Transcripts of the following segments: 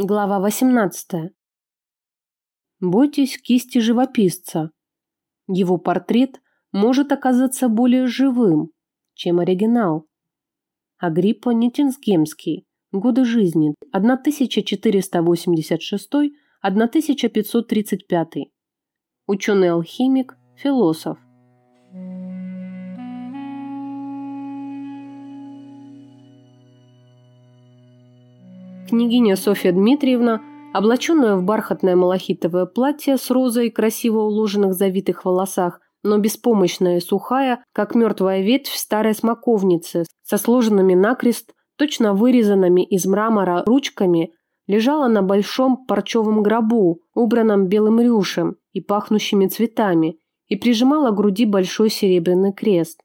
Глава 18. Бойтесь кисти живописца. Его портрет может оказаться более живым, чем оригинал. Агриппа Нитинсгемский. Годы жизни 1486-1535. Ученый-алхимик, философ. Княгиня Софья Дмитриевна, облаченная в бархатное малахитовое платье с розой красиво уложенных завитых волосах, но беспомощная и сухая, как мертвая ветвь старой смоковницы, со сложенными накрест, точно вырезанными из мрамора ручками, лежала на большом парчевом гробу, убранном белым рюшем и пахнущими цветами, и прижимала к груди большой серебряный крест.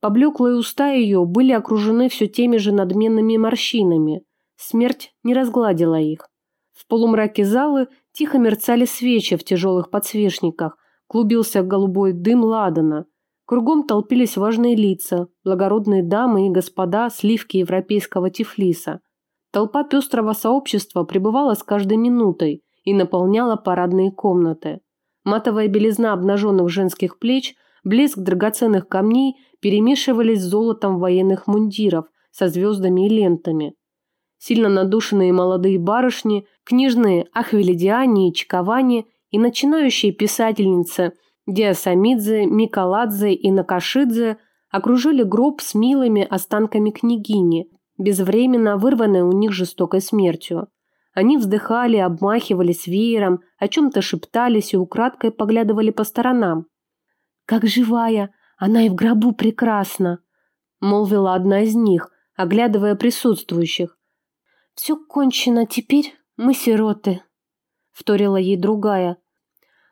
Поблеклые уста ее были окружены все теми же надменными морщинами – Смерть не разгладила их. В полумраке залы тихо мерцали свечи в тяжелых подсвечниках, клубился голубой дым ладана. Кругом толпились важные лица, благородные дамы и господа сливки европейского тифлиса. Толпа пестрого сообщества пребывала с каждой минутой и наполняла парадные комнаты. Матовая белизна обнаженных женских плеч, блеск драгоценных камней перемешивались с золотом военных мундиров со звездами и лентами сильно надушенные молодые барышни, книжные Ахвилидиане и Чиковани и начинающие писательницы Диасамидзе, Микаладзе и Накашидзе окружили гроб с милыми останками княгини, безвременно вырванной у них жестокой смертью. Они вздыхали, обмахивались веером, о чем-то шептались и украдкой поглядывали по сторонам. «Как живая! Она и в гробу прекрасна!» – молвила одна из них, оглядывая присутствующих. «Все кончено, теперь мы сироты», — вторила ей другая.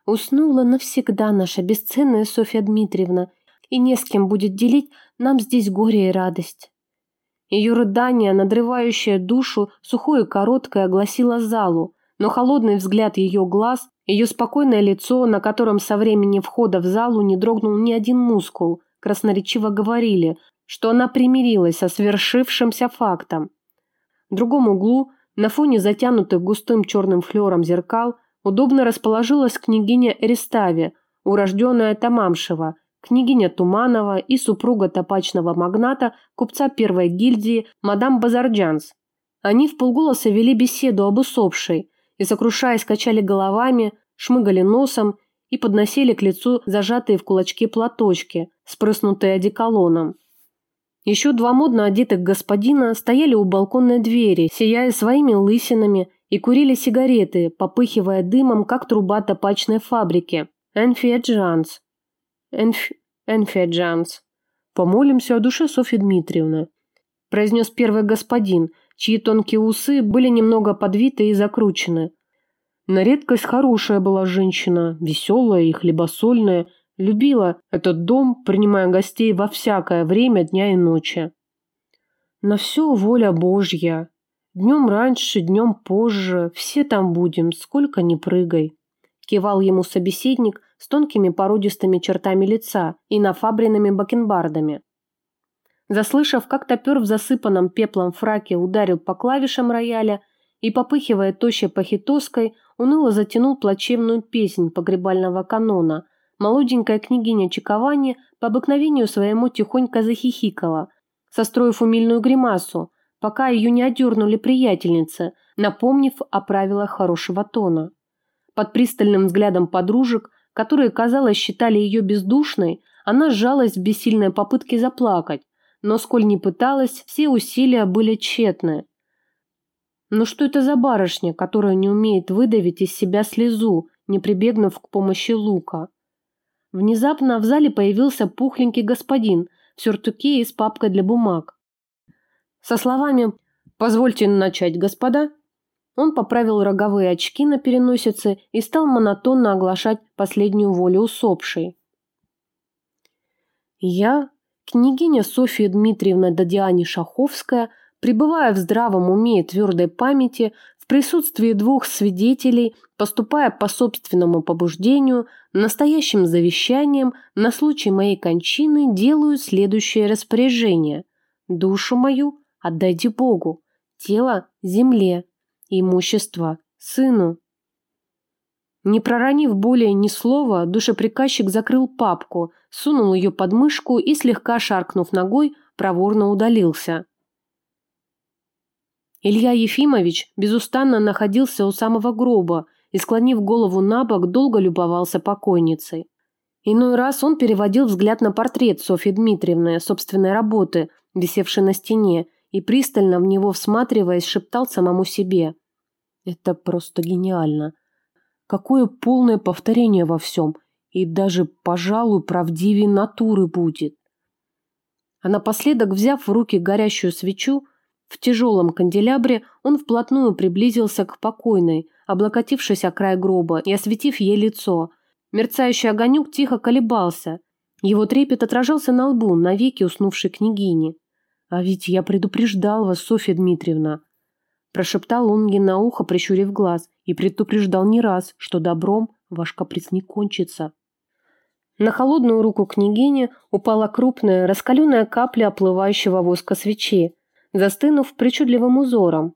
«Уснула навсегда наша бесценная Софья Дмитриевна, и не с кем будет делить нам здесь горе и радость». Ее рыдание, надрывающее душу, сухое и короткое, огласило залу, но холодный взгляд ее глаз, ее спокойное лицо, на котором со времени входа в залу не дрогнул ни один мускул, красноречиво говорили, что она примирилась со свершившимся фактом. В другом углу, на фоне затянутых густым черным флером зеркал, удобно расположилась княгиня Эрестави, урожденная Тамамшева, княгиня Туманова и супруга табачного магната, купца первой гильдии, мадам Базарджанс. Они в полголоса вели беседу об усопшей и, сокрушаясь, качали головами, шмыгали носом и подносили к лицу зажатые в кулачки платочки, спрыснутые одеколоном. Еще два модно одетых господина стояли у балконной двери, сияя своими лысинами и курили сигареты, попыхивая дымом, как труба топачной фабрики. Энфиэджанс. Энф... Энфиэджанс. Помолимся о душе Софьи Дмитриевны. Произнес первый господин, чьи тонкие усы были немного подвиты и закручены. На редкость хорошая была женщина, веселая и хлебосольная, Любила этот дом, принимая гостей во всякое время дня и ночи. На все воля Божья. Днем раньше, днем позже, все там будем, сколько ни прыгай. Кивал ему собеседник с тонкими породистыми чертами лица и нафабренными бакенбардами. Заслышав, как топер в засыпанном пеплом фраке ударил по клавишам рояля и, попыхивая тощей пахитоской, уныло затянул плачевную песнь погребального канона – молоденькая княгиня Чиковани по обыкновению своему тихонько захихикала, состроив умильную гримасу, пока ее не одернули приятельницы, напомнив о правилах хорошего тона. Под пристальным взглядом подружек, которые, казалось, считали ее бездушной, она сжалась в бессильной попытке заплакать, но сколь не пыталась, все усилия были тщетны. Но что это за барышня, которая не умеет выдавить из себя слезу, не прибегнув к помощи лука? Внезапно в зале появился пухленький господин в сюртуке и с папкой для бумаг. Со словами «Позвольте начать, господа», он поправил роговые очки на переносице и стал монотонно оглашать последнюю волю усопшей. Я, княгиня Софья Дмитриевна Дадиани Шаховская, пребывая в здравом уме и твердой памяти, в присутствии двух свидетелей, поступая по собственному побуждению, настоящим завещанием на случай моей кончины делаю следующее распоряжение. Душу мою отдайте Богу, тело – земле. Имущество. Сыну. Не проронив более ни слова, душеприказчик закрыл папку, сунул ее под мышку и, слегка шаркнув ногой, проворно удалился. Илья Ефимович безустанно находился у самого гроба и, склонив голову на бок, долго любовался покойницей. Иной раз он переводил взгляд на портрет Софьи Дмитриевны, собственной работы, висевшей на стене, и, пристально в него всматриваясь, шептал самому себе. «Это просто гениально. Какое полное повторение во всем, и даже, пожалуй, правдивее натуры будет». А напоследок, взяв в руки горящую свечу, в тяжелом канделябре он вплотную приблизился к покойной, облокотившись о край гроба и осветив ей лицо. Мерцающий огонек тихо колебался. Его трепет отражался на лбу, навеки уснувшей княгини. «А ведь я предупреждал вас, Софья Дмитриевна!» Прошептал он ей на ухо, прищурив глаз, и предупреждал не раз, что добром ваш каприз не кончится. На холодную руку княгини упала крупная, раскаленная капля оплывающего воска свечи, застынув причудливым узором.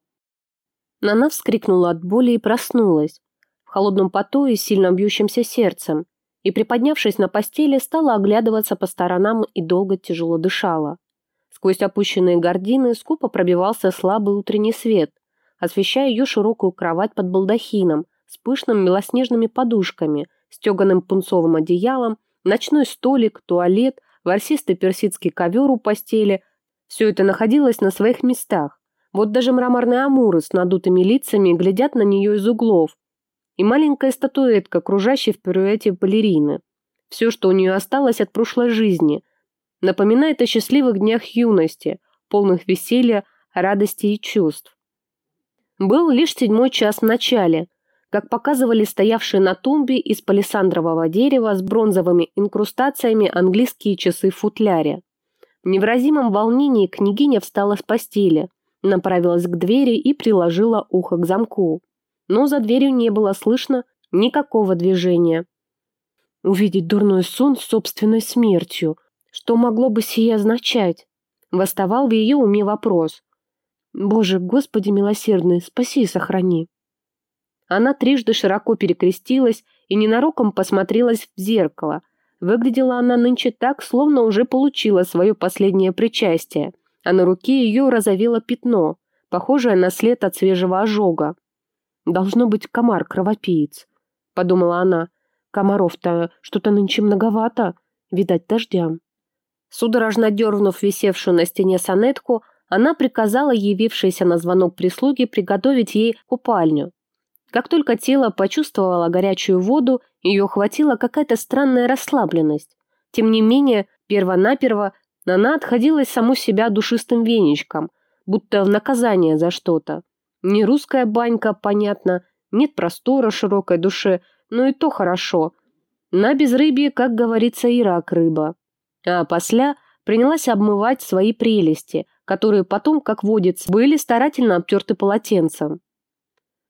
Она вскрикнула от боли и проснулась, в холодном поту и сильно бьющимся сердцем, и, приподнявшись на постели, стала оглядываться по сторонам и долго тяжело дышала. Сквозь опущенные гардины скупо пробивался слабый утренний свет, освещая ее широкую кровать под балдахином с пышными белоснежными подушками, стеганым пунцовым одеялом, ночной столик, туалет, ворсистый персидский ковер у постели, все это находилось на своих местах. Вот даже мраморные амуры с надутыми лицами глядят на нее из углов. И маленькая статуэтка, кружащая в пируэте балерины. Все, что у нее осталось от прошлой жизни. Напоминает о счастливых днях юности, полных веселья, радости и чувств. Был лишь седьмой час в начале, как показывали стоявшие на тумбе из палисандрового дерева с бронзовыми инкрустациями английские часы в футляре. В невразимом волнении княгиня встала с постели, направилась к двери и приложила ухо к замку. Но за дверью не было слышно никакого движения. Увидеть дурной сон с собственной смертью. Что могло бы сие означать? Восставал в ее уме вопрос. «Боже, Господи милосердный, спаси и сохрани!» Она трижды широко перекрестилась и ненароком посмотрелась в зеркало, Выглядела она нынче так, словно уже получила свое последнее причастие, а на руке ее разовело пятно, похожее на след от свежего ожога. «Должно быть комар-кровопиец», — подумала она. «Комаров-то что-то нынче многовато, видать, дождям». Судорожно дернув висевшую на стене сонетку, она приказала явившейся на звонок прислуги приготовить ей купальню. Как только тело почувствовало горячую воду, ее охватила какая-то странная расслабленность. Тем не менее, перво-наперво она отходила саму себя душистым веничком, будто в наказание за что-то. Не русская банька, понятно, нет простора широкой душе, но и то хорошо. На безрыбье, как говорится, и рак рыба. А после принялась обмывать свои прелести, которые потом, как водится, были старательно обтерты полотенцем.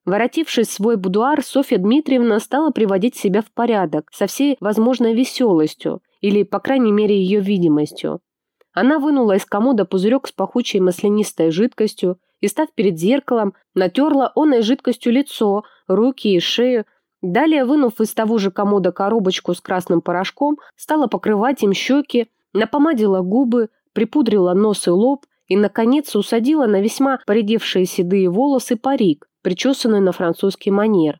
Воротившись в свой будуар, Софья Дмитриевна стала приводить себя в порядок со всей возможной веселостью, или, по крайней мере, ее видимостью. Она вынула из комода пузырек с пахучей маслянистой жидкостью и, став перед зеркалом, натерла оной жидкостью лицо, руки и шею. Далее, вынув из того же комода коробочку с красным порошком, стала покрывать им щеки, напомадила губы, припудрила нос и лоб и, наконец, усадила на весьма поредевшие седые волосы парик, причесанный на французский манер.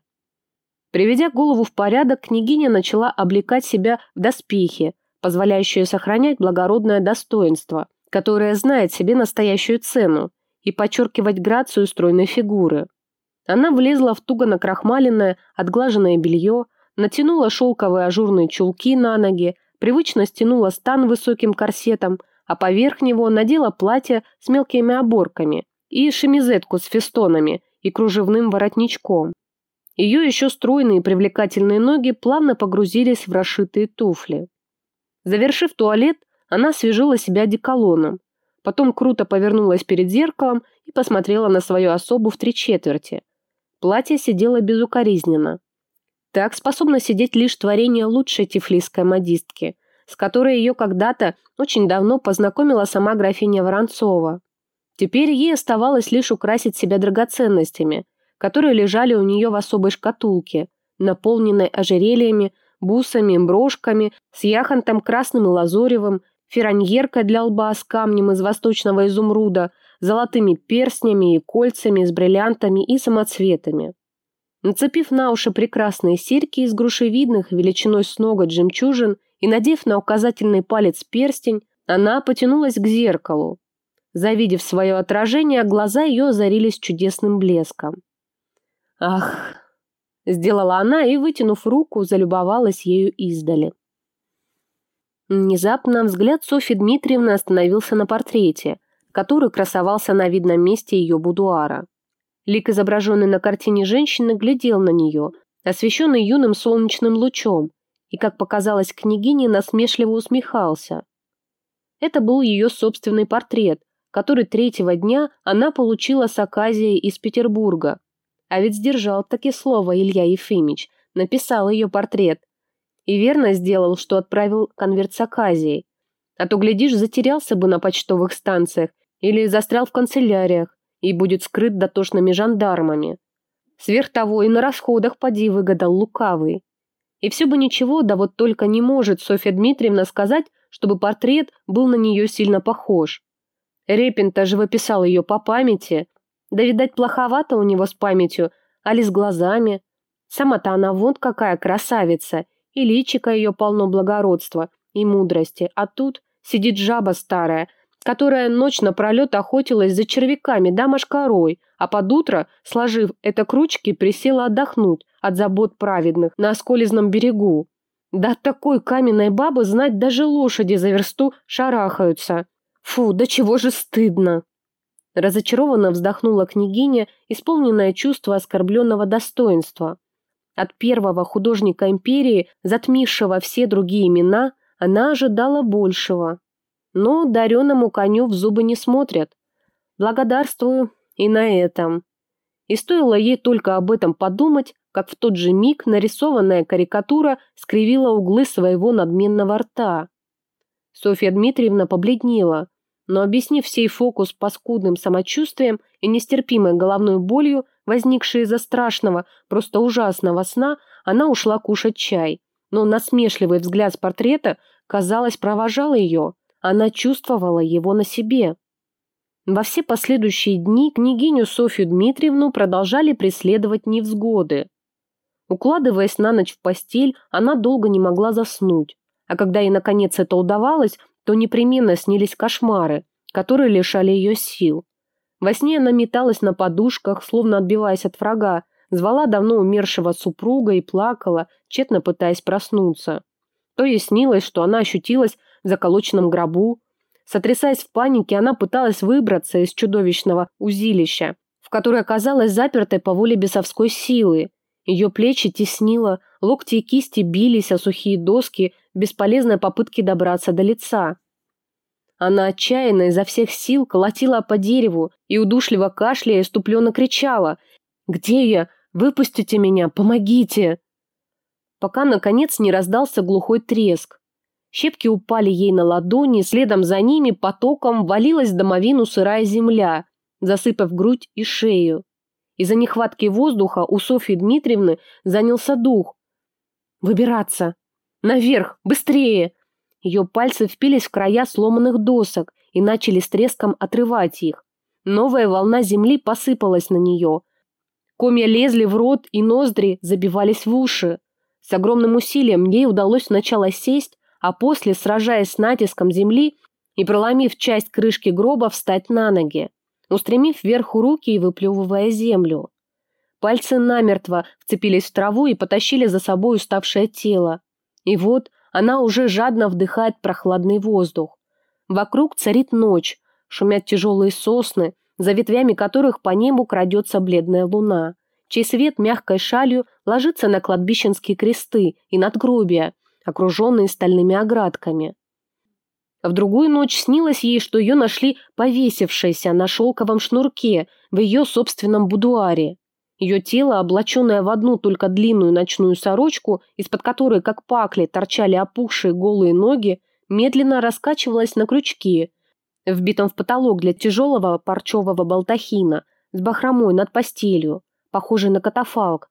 Приведя голову в порядок, княгиня начала облекать себя в доспехи, позволяющие сохранять благородное достоинство, которое знает себе настоящую цену, и подчеркивать грацию стройной фигуры. Она влезла в туго накрахмаленное, отглаженное белье, натянула шелковые ажурные чулки на ноги, привычно стянула стан высоким корсетом, а поверх него надела платье с мелкими оборками и шемизетку с фестонами и кружевным воротничком. Ее еще стройные привлекательные ноги плавно погрузились в расшитые туфли. Завершив туалет, она освежила себя деколоном, потом круто повернулась перед зеркалом и посмотрела на свою особу в три четверти. Платье сидело безукоризненно. Так способно сидеть лишь творение лучшей тифлисской модистки, с которой ее когда-то очень давно познакомила сама графиня Воронцова. Теперь ей оставалось лишь украсить себя драгоценностями, которые лежали у нее в особой шкатулке, наполненной ожерельями, бусами, брошками, с яхонтом красным и лазоревым, фераньеркой для лба с камнем из восточного изумруда, золотыми перстнями и кольцами с бриллиантами и самоцветами. Нацепив на уши прекрасные серьги из грушевидных величиной с ноготь жемчужин и надев на указательный палец перстень, она потянулась к зеркалу. Завидев свое отражение, глаза ее озарились чудесным блеском. «Ах!» – сделала она и, вытянув руку, залюбовалась ею издали. Внезапно взгляд Софьи Дмитриевны остановился на портрете, который красовался на видном месте ее будуара. Лик, изображенный на картине женщины, глядел на нее, освещенный юным солнечным лучом, и, как показалось княгине, насмешливо усмехался. Это был ее собственный портрет, который третьего дня она получила с Аказией из Петербурга. А ведь сдержал таки слово Илья Ефимич, написал ее портрет – и верно сделал, что отправил конверт с Аказией. А то, глядишь, затерялся бы на почтовых станциях или застрял в канцеляриях и будет скрыт дотошными жандармами. Сверх того и на расходах поди выгадал лукавый. И все бы ничего, да вот только не может Софья Дмитриевна сказать, чтобы портрет был на нее сильно похож. Репин-то живописал ее по памяти. Да, видать, плоховато у него с памятью, али с глазами. Сама-то она вот какая красавица, и личико ее полно благородства и мудрости, а тут сидит жаба старая, которая ночь напролет охотилась за червяками да мошкарой, а под утро, сложив это к ручке, присела отдохнуть от забот праведных на осколезном берегу. Да от такой каменной бабы знать даже лошади за версту шарахаются. Фу, да чего же стыдно. Разочарованно вздохнула княгиня, исполненное чувство оскорбленного достоинства. От первого художника империи, затмившего все другие имена, она ожидала большего. Но дареному коню в зубы не смотрят. Благодарствую и на этом. И стоило ей только об этом подумать, как в тот же миг нарисованная карикатура скривила углы своего надменного рта. Софья Дмитриевна побледнела, но, объяснив сей фокус паскудным самочувствием и нестерпимой головной болью, возникшей из-за страшного, просто ужасного сна, она ушла кушать чай. Но насмешливый взгляд с портрета, казалось, провожал ее. Она чувствовала его на себе. Во все последующие дни княгиню Софью Дмитриевну продолжали преследовать невзгоды. Укладываясь на ночь в постель, она долго не могла заснуть. А когда ей наконец это удавалось, то непременно снились кошмары, которые лишали ее сил. Во сне она металась на подушках, словно отбиваясь от врага, звала давно умершего супруга и плакала, тщетно пытаясь проснуться. То ей снилось, что она ощутилась в заколоченном гробу. Сотрясаясь в панике, она пыталась выбраться из чудовищного узилища, в которое оказалась запертой по воле бесовской силы. Ее плечи теснило, локти и кисти бились о сухие доски бесполезной попытке добраться до лица. Она отчаянно изо всех сил колотила по дереву и удушливо кашляя и ступленно кричала «Где я? Выпустите меня! Помогите!» Пока, наконец, не раздался глухой треск. Щепки упали ей на ладони, следом за ними потоком валилась домовину сырая земля, засыпав грудь и шею. Из-за нехватки воздуха у Софьи Дмитриевны занялся дух. «Выбираться! Наверх! Быстрее!» Ее пальцы впились в края сломанных досок и начали с треском отрывать их. Новая волна земли посыпалась на нее. Комья лезли в рот и ноздри забивались в уши. С огромным усилием ей удалось сначала сесть, а после, сражаясь с натиском земли и проломив часть крышки гроба, встать на ноги, устремив вверх руки и выплевывая землю. Пальцы намертво вцепились в траву и потащили за собой уставшее тело. И вот она уже жадно вдыхает прохладный воздух. Вокруг царит ночь, шумят тяжелые сосны, за ветвями которых по небу крадется бледная луна, чей свет мягкой шалью ложится на кладбищенские кресты и надгробия, окруженные стальными оградками. В другую ночь снилось ей, что ее нашли повесившейся на шелковом шнурке в ее собственном будуаре. Ее тело, облаченное в одну только длинную ночную сорочку, из-под которой, как пакли, торчали опухшие голые ноги, медленно раскачивалось на крючке, вбитом в потолок для тяжелого парчевого балдахина, с бахромой над постелью, похожий на катафалк,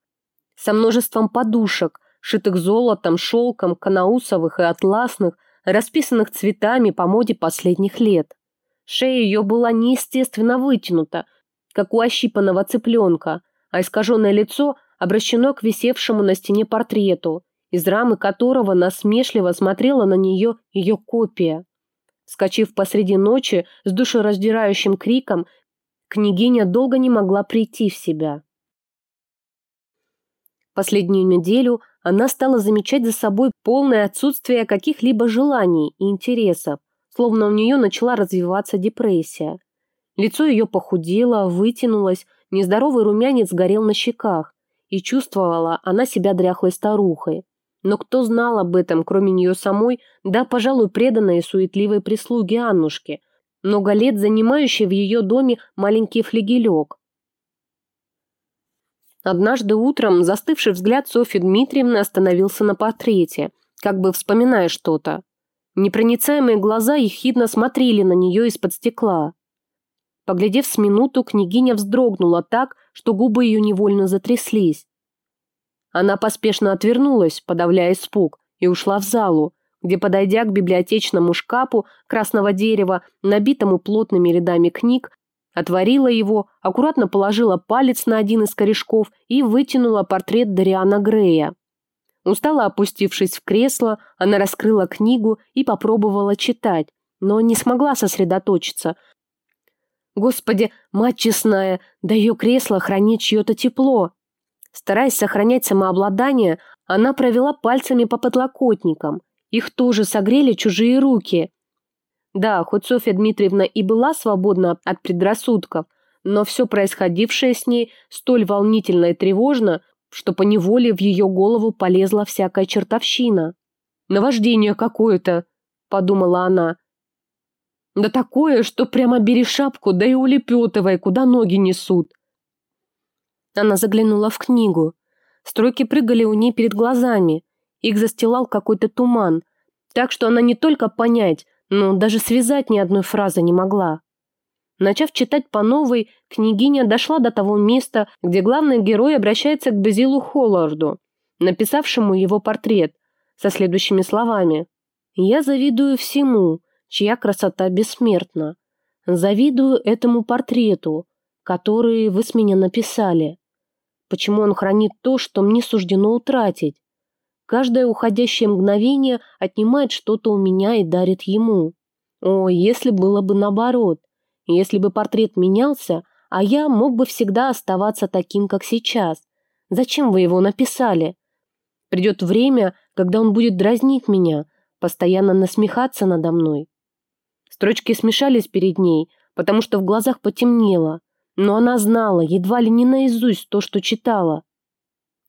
со множеством подушек, шитых золотом, шелком, канаусовых и атласных, расписанных цветами по моде последних лет. Шея ее была неестественно вытянута, как у ощипанного цыпленка, а искаженное лицо обращено к висевшему на стене портрету, из рамы которого насмешливо смотрела на нее ее копия. Скочив посреди ночи с душераздирающим криком, княгиня долго не могла прийти в себя. Последнюю неделю она стала замечать за собой полное отсутствие каких-либо желаний и интересов, словно у нее начала развиваться депрессия. Лицо ее похудело, вытянулось, нездоровый румянец горел на щеках, и чувствовала она себя дряхлой старухой. Но кто знал об этом, кроме нее самой, да, пожалуй, преданной и суетливой прислуги Аннушки, много лет занимающей в ее доме маленький флегелек. Однажды утром застывший взгляд Софьи Дмитриевны остановился на портрете, как бы вспоминая что-то. Непроницаемые глаза ехидно смотрели на нее из-под стекла. Поглядев с минуту, княгиня вздрогнула так, что губы ее невольно затряслись. Она поспешно отвернулась, подавляя испуг, и ушла в залу, где, подойдя к библиотечному шкафу красного дерева, набитому плотными рядами книг, отворила его, аккуратно положила палец на один из корешков и вытянула портрет Дариана Грея. Устало опустившись в кресло, она раскрыла книгу и попробовала читать, но не смогла сосредоточиться. Господи, мать честная, да ее кресло хранит чье-то тепло. Стараясь сохранять самообладание, она провела пальцами по подлокотникам. Их тоже согрели чужие руки. Да, хоть Софья Дмитриевна и была свободна от предрассудков, но все происходившее с ней столь волнительно и тревожно, что поневоле в ее голову полезла всякая чертовщина. «Наваждение какое-то», — подумала она. «Да такое, что прямо бери шапку, да и улепетывай, куда ноги несут». Она заглянула в книгу. Строки прыгали у ней перед глазами. Их застилал какой-то туман, так что она не только понять, но даже связать ни одной фразы не могла. Начав читать по новой, княгиня дошла до того места, где главный герой обращается к Безилу Холларду, написавшему его портрет, со следующими словами. «Я завидую всему, чья красота бессмертна. Завидую этому портрету, который вы с меня написали. Почему он хранит то, что мне суждено утратить? Каждое уходящее мгновение отнимает что-то у меня и дарит ему. О, если было бы наоборот. Если бы портрет менялся, а я мог бы всегда оставаться таким, как сейчас. Зачем вы его написали? Придет время, когда он будет дразнить меня, постоянно насмехаться надо мной. Строчки смешались перед ней, потому что в глазах потемнело но она знала едва ли не наизусть то, что читала.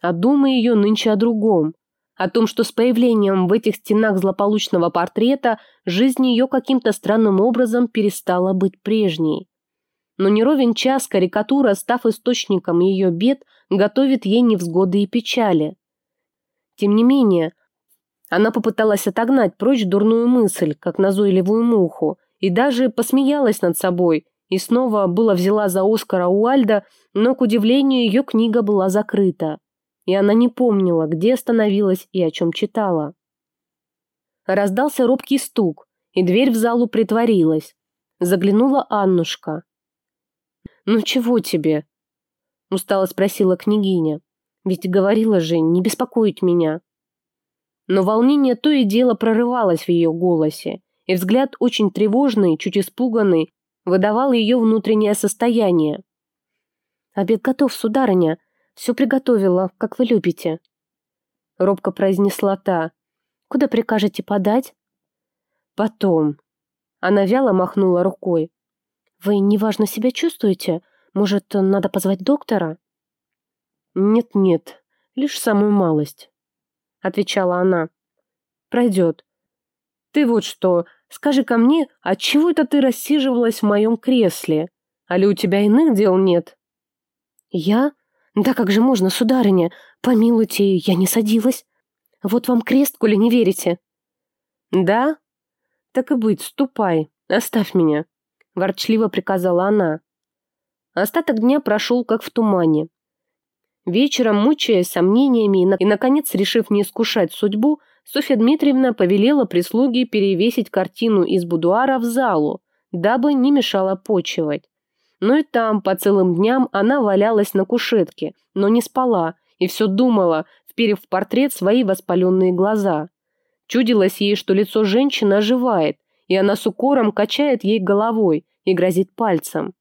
А думы ее нынче о другом, о том, что с появлением в этих стенах злополучного портрета жизнь ее каким-то странным образом перестала быть прежней. Но неровен час карикатура, став источником ее бед, готовит ей невзгоды и печали. Тем не менее, она попыталась отогнать прочь дурную мысль, как назойливую муху, и даже посмеялась над собой – и снова было взяла за Оскара Уальда, но, к удивлению, ее книга была закрыта, и она не помнила, где остановилась и о чем читала. Раздался робкий стук, и дверь в залу притворилась. Заглянула Аннушка. «Ну чего тебе?» – устало спросила княгиня. «Ведь говорила же, не беспокоить меня». Но волнение то и дело прорывалось в ее голосе, и взгляд очень тревожный, чуть испуганный, выдавал ее внутреннее состояние. «Обед готов, сударыня. Все приготовила, как вы любите». Робко произнесла та. «Куда прикажете подать?» «Потом». Она вяло махнула рукой. «Вы неважно себя чувствуете? Может, надо позвать доктора?» «Нет-нет, лишь самую малость», — отвечала она. «Пройдет. Ты вот что, скажи ко мне, отчего это ты рассиживалась в моем кресле? А ли у тебя иных дел нет?» «Я? Да как же можно, сударыня? Помилуйте, я не садилась. Вот вам крест, коли не верите». «Да? Так и быть, ступай, оставь меня», — ворчливо приказала она. Остаток дня прошел как в тумане. Вечером, мучаясь сомнениями и, наконец, решив не искушать судьбу, Софья Дмитриевна повелела прислуге перевесить картину из будуара в залу, дабы не мешало почивать. Но и там по целым дням она валялась на кушетке, но не спала и все думала, вперев в портрет свои воспаленные глаза. Чудилось ей, что лицо женщины оживает, и она с укором качает ей головой и грозит пальцем.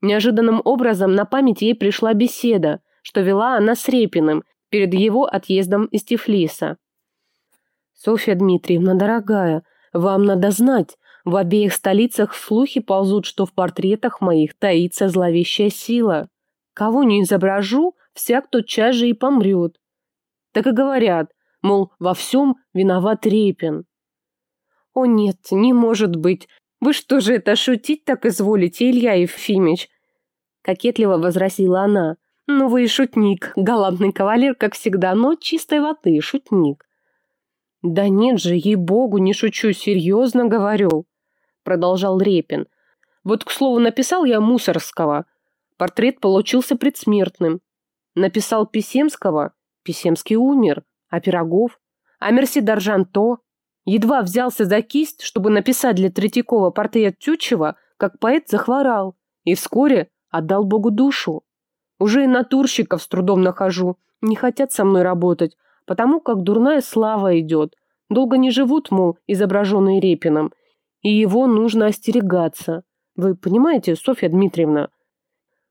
Неожиданным образом на память ей пришла беседа, что вела она с Репиным перед его отъездом из Тифлиса. «Софья Дмитриевна, дорогая, вам надо знать, в обеих столицах слухи ползут, что в портретах моих таится зловещая сила. Кого не изображу, всяк тотчас же и помрет. Так и говорят, мол, во всем виноват Репин. О нет, не может быть. Вы что же это шутить так изволите, Илья Ефимович? Кокетливо возразила она. Ну вы и шутник, галантный кавалер, как всегда, но чистой воды шутник. Да нет же, ей-богу, не шучу, серьезно говорю, продолжал Репин. Вот, к слову, написал я Мусорского. Портрет получился предсмертным. Написал Писемского, Писемский умер, а Пирогов, а Мерсидар Жанто. Едва взялся за кисть, чтобы написать для Третьякова портрет Тютчева, как поэт захворал и вскоре отдал Богу душу. Уже и натурщиков с трудом нахожу, не хотят со мной работать, потому как дурная слава идет. Долго не живут, мол, изображенные Репином, и его нужно остерегаться. Вы понимаете, Софья Дмитриевна,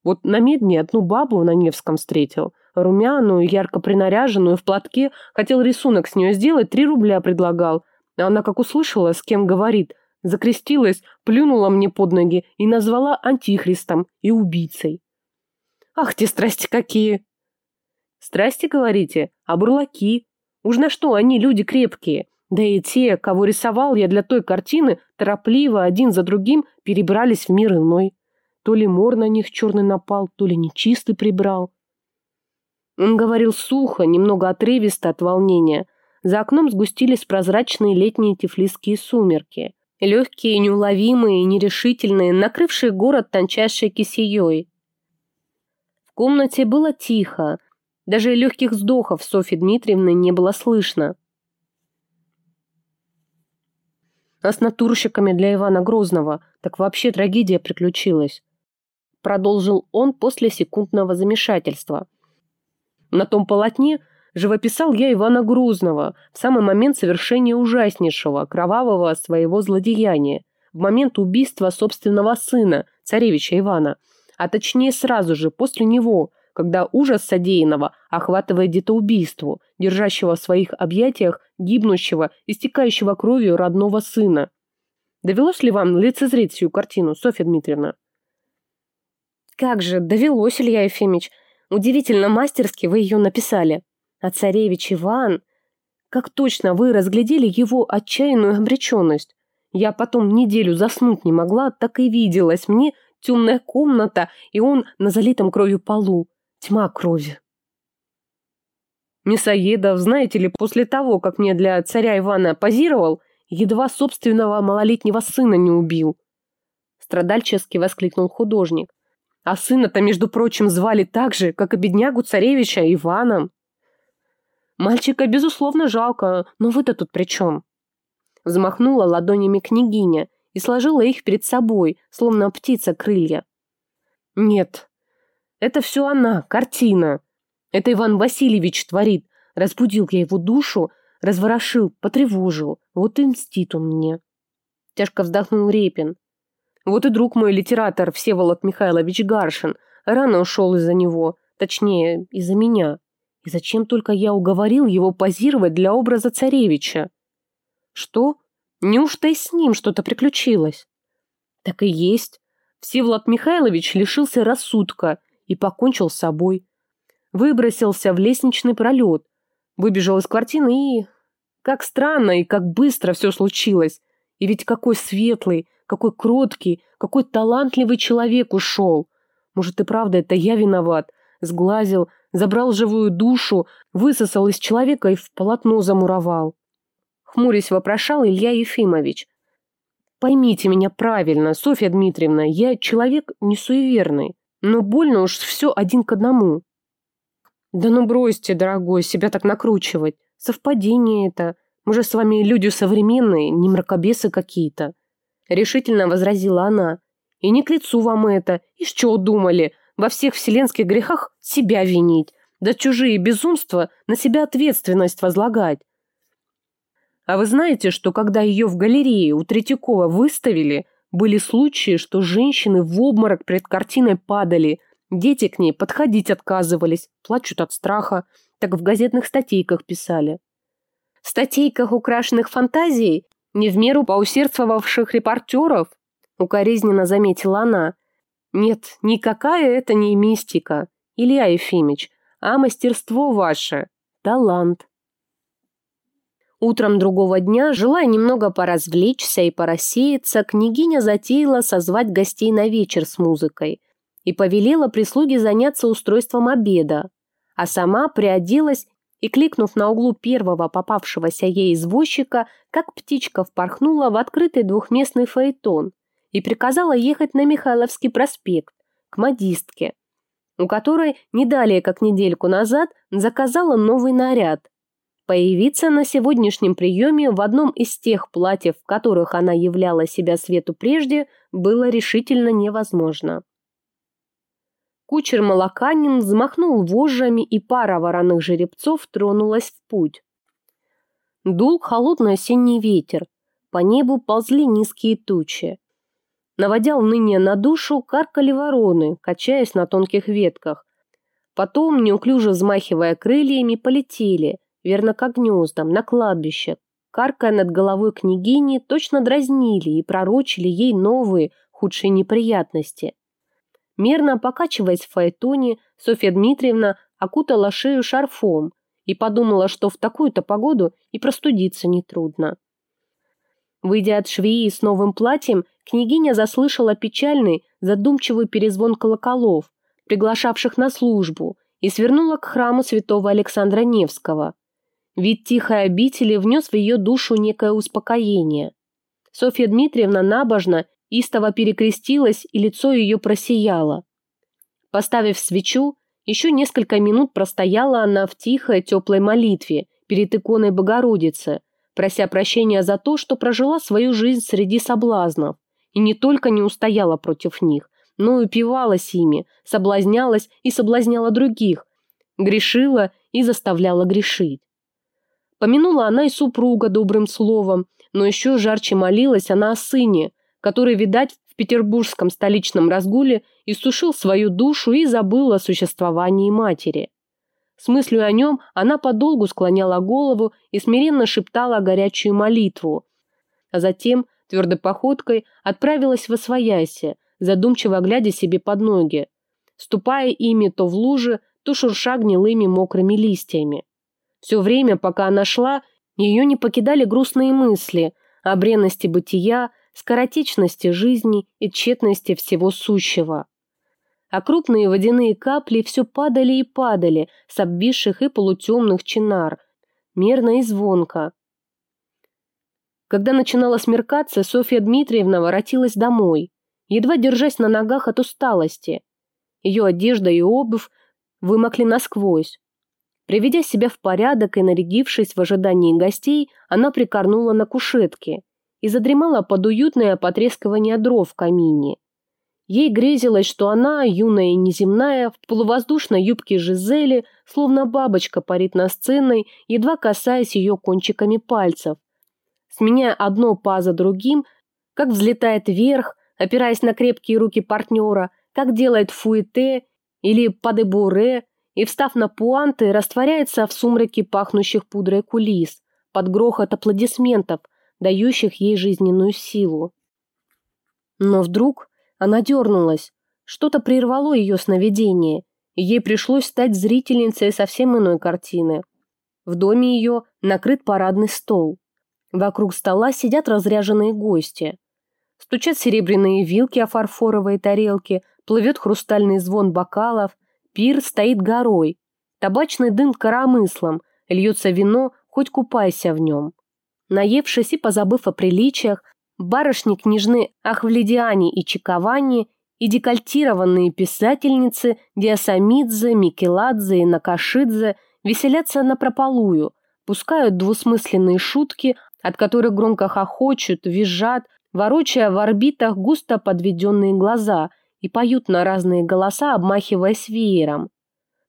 вот на медне одну бабу на Невском встретил, румяную, ярко принаряженную, в платке, хотел рисунок с нее сделать, три рубля предлагал. А она, как услышала, с кем говорит, закрестилась, плюнула мне под ноги и назвала антихристом и убийцей. Ах, те страсти какие! Страсти, говорите? А бурлаки? Уж на что они люди крепкие? Да и те, кого рисовал я для той картины, торопливо один за другим перебрались в мир иной. То ли мор на них черный напал, то ли нечистый прибрал. Он говорил сухо, немного отрывисто от волнения. За окном сгустились прозрачные летние тифлисские сумерки. Легкие, неуловимые, нерешительные, накрывшие город тончайшей кисеей. В комнате было тихо. Даже легких вздохов Софьи Дмитриевны не было слышно. А с натурщиками для Ивана Грозного так вообще трагедия приключилась продолжил он после секундного замешательства. На том полотне живописал я Ивана Грозного в самый момент совершения ужаснейшего, кровавого своего злодеяния, в момент убийства собственного сына, царевича Ивана, а точнее сразу же после него, когда ужас содеянного охватывает детоубийству, держащего в своих объятиях гибнущего, истекающего кровью родного сына. Довелось ли вам лицезреть всю картину, Софья Дмитриевна? Как же, довелось, Илья Ефимович. Удивительно мастерски вы ее написали. А царевич Иван... Как точно вы разглядели его отчаянную обреченность. Я потом неделю заснуть не могла, так и виделась мне темная комната, и он на залитом кровью полу. Тьма крови. Мясоедов, знаете ли, после того, как мне для царя Ивана позировал, едва собственного малолетнего сына не убил. Страдальчески воскликнул художник. А сына-то, между прочим, звали так же, как и беднягу царевича Иваном. Мальчика, безусловно, жалко, но вы-то тут при чем? Взмахнула ладонями княгиня и сложила их перед собой, словно птица крылья. Нет, это все она, картина. Это Иван Васильевич творит. Разбудил я его душу, разворошил, потревожил. Вот и мстит он мне. Тяжко вздохнул Репин. Вот и друг мой литератор Всеволод Михайлович Гаршин рано ушел из-за него, точнее, из-за меня. И зачем только я уговорил его позировать для образа царевича? Что? Неужто и с ним что-то приключилось? Так и есть. Всеволод Михайлович лишился рассудка и покончил с собой. Выбросился в лестничный пролет, выбежал из квартиры и... Как странно и как быстро все случилось. И ведь какой светлый, какой кроткий, какой талантливый человек ушел. Может и правда это я виноват. Сглазил, забрал живую душу, высосал из человека и в полотно замуровал. Хмурясь вопрошал Илья Ефимович. Поймите меня правильно, Софья Дмитриевна, я человек не суеверный, но больно уж все один к одному. Да ну бросьте, дорогой, себя так накручивать. Совпадение это. Мы же с вами люди современные, не мракобесы какие-то. Решительно возразила она. И не к лицу вам это. И что думали? Во всех вселенских грехах себя винить. Да чужие безумства на себя ответственность возлагать. А вы знаете, что когда ее в галерее у Третьякова выставили, были случаи, что женщины в обморок перед картиной падали, дети к ней подходить отказывались, плачут от страха, так в газетных статейках писали. В статейках, украшенных фантазией, не в меру поусердствовавших репортеров, укоризненно заметила она. Нет, никакая это не мистика, Илья Ефимович, а мастерство ваше, талант. Утром другого дня, желая немного поразвлечься и порассеяться, княгиня затеяла созвать гостей на вечер с музыкой и повелела прислуге заняться устройством обеда, а сама приоделась и, кликнув на углу первого попавшегося ей извозчика, как птичка впорхнула в открытый двухместный фаэтон и приказала ехать на Михайловский проспект, к модистке, у которой не далее как недельку назад заказала новый наряд – Появиться на сегодняшнем приеме в одном из тех платьев, в которых она являла себя свету прежде, было решительно невозможно. Кучер Молоканин взмахнул вожжами, и пара вороных жеребцов тронулась в путь. Дул холодный осенний ветер, по небу ползли низкие тучи. Наводя уныние на душу, каркали вороны, качаясь на тонких ветках. Потом, неуклюже взмахивая крыльями, полетели – верно как гнездам, на кладбище, каркая над головой княгини, точно дразнили и пророчили ей новые, худшие неприятности. Мерно покачиваясь в фаэтоне, Софья Дмитриевна окутала шею шарфом и подумала, что в такую-то погоду и простудиться нетрудно. Выйдя от швеи с новым платьем, княгиня заслышала печальный, задумчивый перезвон колоколов, приглашавших на службу, и свернула к храму святого Александра Невского – Вид тихой обители внес в ее душу некое успокоение. Софья Дмитриевна набожно, истово перекрестилась, и лицо ее просияло. Поставив свечу, еще несколько минут простояла она в тихой, теплой молитве перед иконой Богородицы, прося прощения за то, что прожила свою жизнь среди соблазнов, и не только не устояла против них, но и упивалась ими, соблазнялась и соблазняла других, грешила и заставляла грешить. Помянула она и супруга добрым словом, но еще жарче молилась она о сыне, который, видать, в петербургском столичном разгуле иссушил свою душу и забыл о существовании матери. С мыслью о нем она подолгу склоняла голову и смиренно шептала горячую молитву, а затем твердой походкой отправилась в освояси, задумчиво глядя себе под ноги, ступая ими то в лужи, то шурша гнилыми мокрыми листьями. Все время, пока она шла, ее не покидали грустные мысли о бренности бытия, скоротечности жизни и тщетности всего сущего. А крупные водяные капли все падали и падали с обвисших и полутемных чинар, мерно и звонко. Когда начинало смеркаться, Софья Дмитриевна воротилась домой, едва держась на ногах от усталости. Ее одежда и обувь вымокли насквозь. Приведя себя в порядок и нарядившись в ожидании гостей, она прикорнула на кушетке и задремала под уютное потрескивание дров в камине. Ей грезилось, что она, юная и неземная, в полувоздушной юбке Жизели, словно бабочка парит на сценой, едва касаясь ее кончиками пальцев. Сменяя одно па за другим, как взлетает вверх, опираясь на крепкие руки партнера, как делает фуэте или падебуре, и, встав на пуанты, растворяется в сумраке пахнущих пудрой кулис, под грохот аплодисментов, дающих ей жизненную силу. Но вдруг она дернулась, что-то прервало ее сновидение, и ей пришлось стать зрительницей совсем иной картины. В доме ее накрыт парадный стол. Вокруг стола сидят разряженные гости. Стучат серебряные вилки о фарфоровые тарелки, плывет хрустальный звон бокалов – Пир стоит горой, табачный дым коромыслом, льется вино, хоть купайся в нем. Наевшись и позабыв о приличиях, барышни княжны Ахвледиане и Чиковани и декольтированные писательницы Диасамидзе, Микеладзе и Накашидзе веселятся напропалую, пускают двусмысленные шутки, от которых громко хохочут, визжат, ворочая в орбитах густо подведенные глаза и поют на разные голоса, обмахиваясь веером.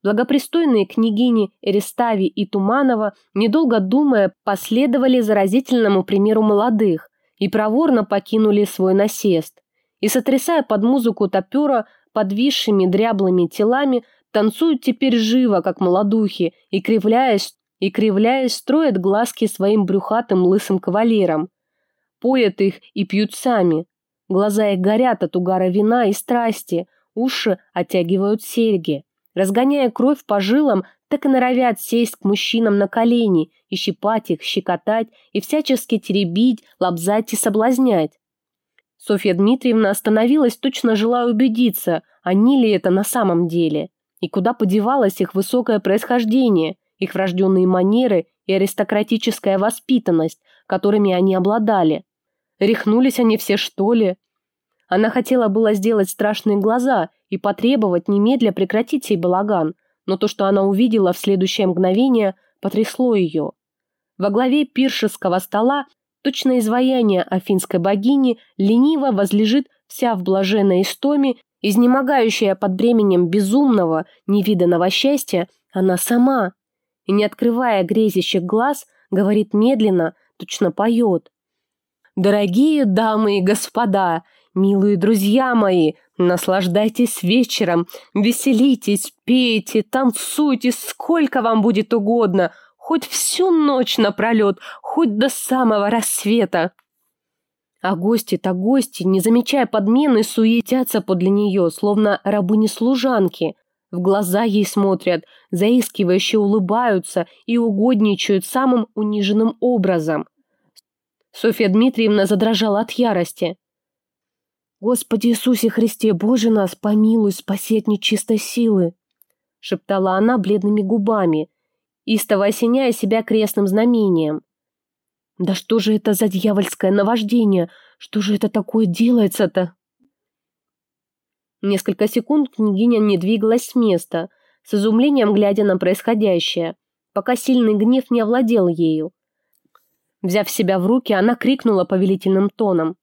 Благопристойные княгини Эрестави и Туманова, недолго думая, последовали заразительному примеру молодых и проворно покинули свой насест. И, сотрясая под музыку топера подвисшими дряблыми телами, танцуют теперь живо, как молодухи, и, кривляясь, и, кривляясь, строят глазки своим брюхатым лысым кавалерам. Поят их и пьют сами. Глаза их горят от угара вина и страсти, уши оттягивают серьги. Разгоняя кровь по жилам, так и норовят сесть к мужчинам на колени и щипать их, щекотать и всячески теребить, лобзать и соблазнять. Софья Дмитриевна остановилась, точно желая убедиться, они ли это на самом деле, и куда подевалось их высокое происхождение, их врожденные манеры и аристократическая воспитанность, которыми они обладали. Рехнулись они все, что ли? Она хотела было сделать страшные глаза и потребовать немедля прекратить сей балаган, но то, что она увидела в следующее мгновение, потрясло ее. Во главе пиршеского стола, точно изваяние афинской богини, лениво возлежит вся в блаженной истоме, изнемогающая под бременем безумного, невиданного счастья, она сама. И, не открывая грезящих глаз, говорит медленно, точно поет. «Дорогие дамы и господа, Милые друзья мои, наслаждайтесь вечером, веселитесь, пейте, танцуйте, сколько вам будет угодно, хоть всю ночь напролет, хоть до самого рассвета. А гости-то гости, не замечая подмены, суетятся подле нее, словно рабыни-служанки. В глаза ей смотрят, заискивающе улыбаются и угодничают самым униженным образом. Софья Дмитриевна задрожала от ярости. «Господи Иисусе Христе, Боже нас, помилуй, спаси от нечистой силы!» шептала она бледными губами, истово осеняя себя крестным знамением. «Да что же это за дьявольское наваждение? Что же это такое делается-то?» Несколько секунд княгиня не двигалась с места, с изумлением глядя на происходящее, пока сильный гнев не овладел ею. Взяв себя в руки, она крикнула повелительным тоном.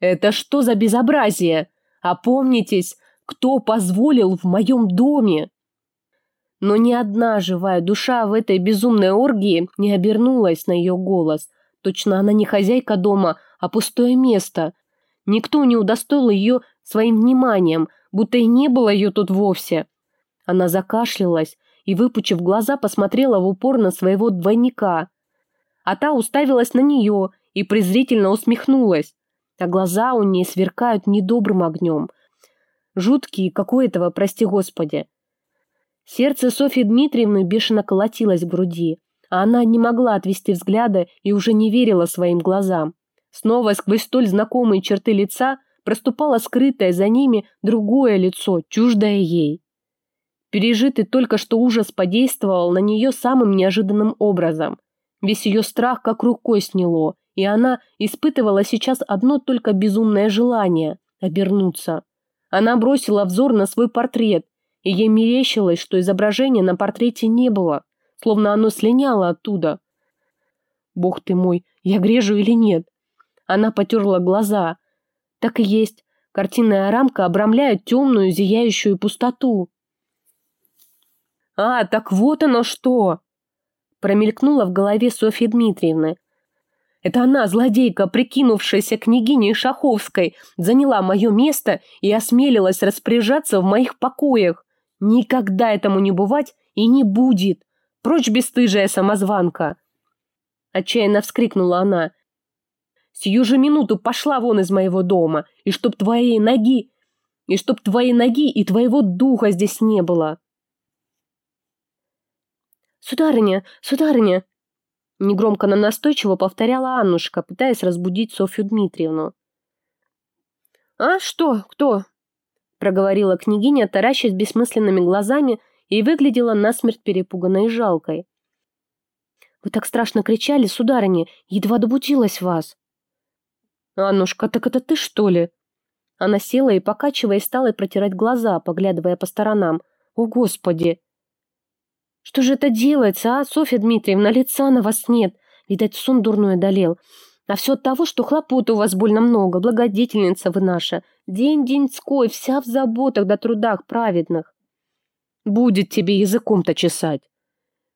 Это что за безобразие? Опомнитесь, кто позволил в моем доме? Но ни одна живая душа в этой безумной оргии не обернулась на ее голос. Точно она не хозяйка дома, а пустое место. Никто не удостоил ее своим вниманием, будто и не было ее тут вовсе. Она закашлялась и, выпучив глаза, посмотрела в упор на своего двойника. А та уставилась на нее и презрительно усмехнулась а глаза у ней сверкают недобрым огнем. Жуткие, как у этого, прости господи. Сердце Софьи Дмитриевны бешено колотилось в груди, а она не могла отвести взгляда и уже не верила своим глазам. Снова сквозь столь знакомые черты лица проступало скрытое за ними другое лицо, чуждое ей. Пережитый только что ужас подействовал на нее самым неожиданным образом. Весь ее страх как рукой сняло, и она испытывала сейчас одно только безумное желание – обернуться. Она бросила взор на свой портрет, и ей мерещилось, что изображения на портрете не было, словно оно слиняло оттуда. «Бог ты мой, я грежу или нет?» Она потерла глаза. Так и есть, картинная рамка обрамляет темную зияющую пустоту. «А, так вот оно что!» Промелькнуло в голове Софьи Дмитриевны, это она, злодейка, прикинувшаяся княгиней Шаховской, заняла мое место и осмелилась распоряжаться в моих покоях. Никогда этому не бывать и не будет. Прочь бесстыжая самозванка. Отчаянно вскрикнула она. Сию же минуту пошла вон из моего дома, и чтоб твоей ноги, и чтоб твоей ноги и твоего духа здесь не было. «Сударыня, сударыня!» Негромко, но настойчиво повторяла Аннушка, пытаясь разбудить Софью Дмитриевну. «А что? Кто?» проговорила княгиня, таращась бессмысленными глазами и выглядела насмерть перепуганной и жалкой. «Вы так страшно кричали, сударыня, едва добудилась вас». «Аннушка, так это ты, что ли?» Она села и, покачиваясь, стала протирать глаза, поглядывая по сторонам. «О, Господи!» «Что же это делается, а, Софья Дмитриевна? Лица на вас нет. Видать, сон дурной одолел. А все от того, что хлопот у вас больно много, благодетельница вы наша. День-деньской, вся в заботах да трудах праведных. Будет тебе языком-то чесать.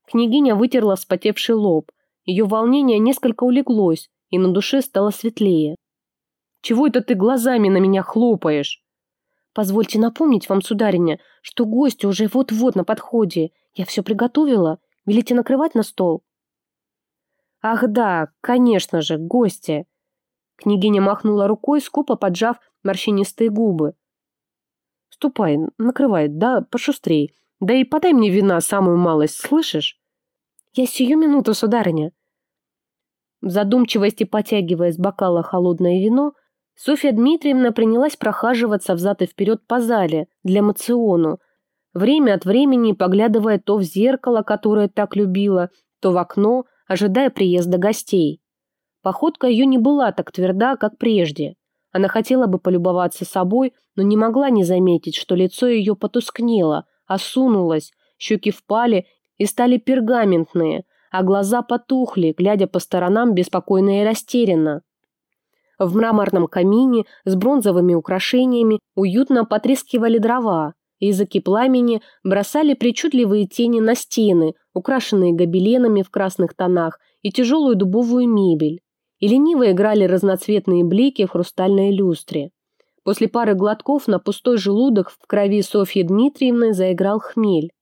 Княгиня вытерла вспотевший лоб. Ее волнение несколько улеглось, и на душе стало светлее. «Чего это ты глазами на меня хлопаешь?» «Позвольте напомнить вам, судариня, что гости уже вот-вот на подходе. Я все приготовила. Велите накрывать на стол?» «Ах да, конечно же, гости!» Княгиня махнула рукой, скупо поджав морщинистые губы. «Ступай, накрывай, да пошустрей. Да и подай мне вина самую малость, слышишь?» «Я сию минуту, сударыня». В задумчивости потягивая с бокала холодное вино, Софья Дмитриевна принялась прохаживаться взад и вперед по зале для мациону, время от времени поглядывая то в зеркало, которое так любила, то в окно, ожидая приезда гостей. Походка ее не была так тверда, как прежде. Она хотела бы полюбоваться собой, но не могла не заметить, что лицо ее потускнело, осунулось, щеки впали и стали пергаментные, а глаза потухли, глядя по сторонам беспокойно и растерянно. В мраморном камине с бронзовыми украшениями уютно потрескивали дрова, Языки пламени бросали причудливые тени на стены, украшенные гобеленами в красных тонах, и тяжелую дубовую мебель. И лениво играли разноцветные блики в хрустальной люстре. После пары глотков на пустой желудок в крови Софьи Дмитриевны заиграл хмель.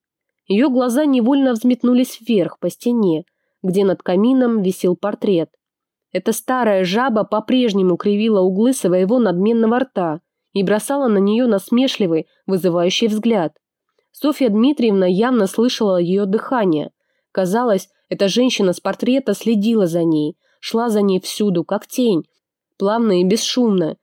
Ее глаза невольно взметнулись вверх по стене, где над камином висел портрет. Эта старая жаба по-прежнему кривила углы своего надменного рта, и бросала на нее насмешливый, вызывающий взгляд. Софья Дмитриевна явно слышала ее дыхание. Казалось, эта женщина с портрета следила за ней, шла за ней всюду, как тень, плавно и бесшумно,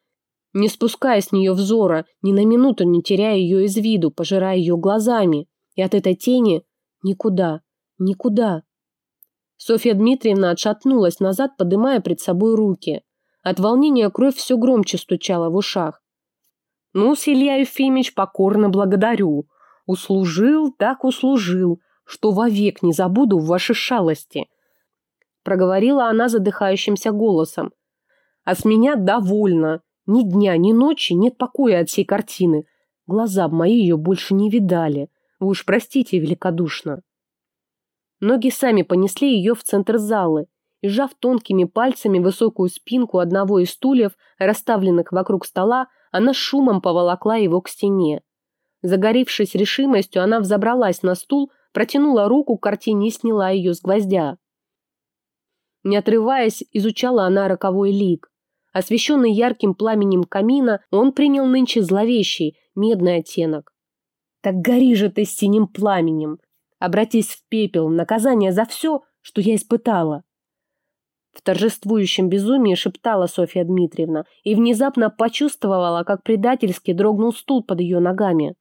не спуская с нее взора, ни на минуту не теряя ее из виду, пожирая ее глазами. И от этой тени никуда, никуда. Софья Дмитриевна отшатнулась назад, подымая пред собой руки. От волнения кровь все громче стучала в ушах. Ну, Илья Ефимович, покорно благодарю. Услужил, так услужил, что вовек не забуду в вашей шалости. Проговорила она задыхающимся голосом. А с меня довольно. Ни дня, ни ночи нет покоя от всей картины. Глаза мои ее больше не видали. Вы уж простите великодушно. Ноги сами понесли ее в центр залы, и, сжав тонкими пальцами высокую спинку одного из стульев, расставленных вокруг стола, она шумом поволокла его к стене. Загоревшись решимостью, она взобралась на стул, протянула руку к картине и сняла ее с гвоздя. Не отрываясь, изучала она роковой лик. Освещенный ярким пламенем камина, он принял нынче зловещий, медный оттенок. «Так гори же ты синим пламенем! Обратись в пепел, наказание за все, что я испытала!» В торжествующем безумии шептала Софья Дмитриевна и внезапно почувствовала, как предательски дрогнул стул под ее ногами.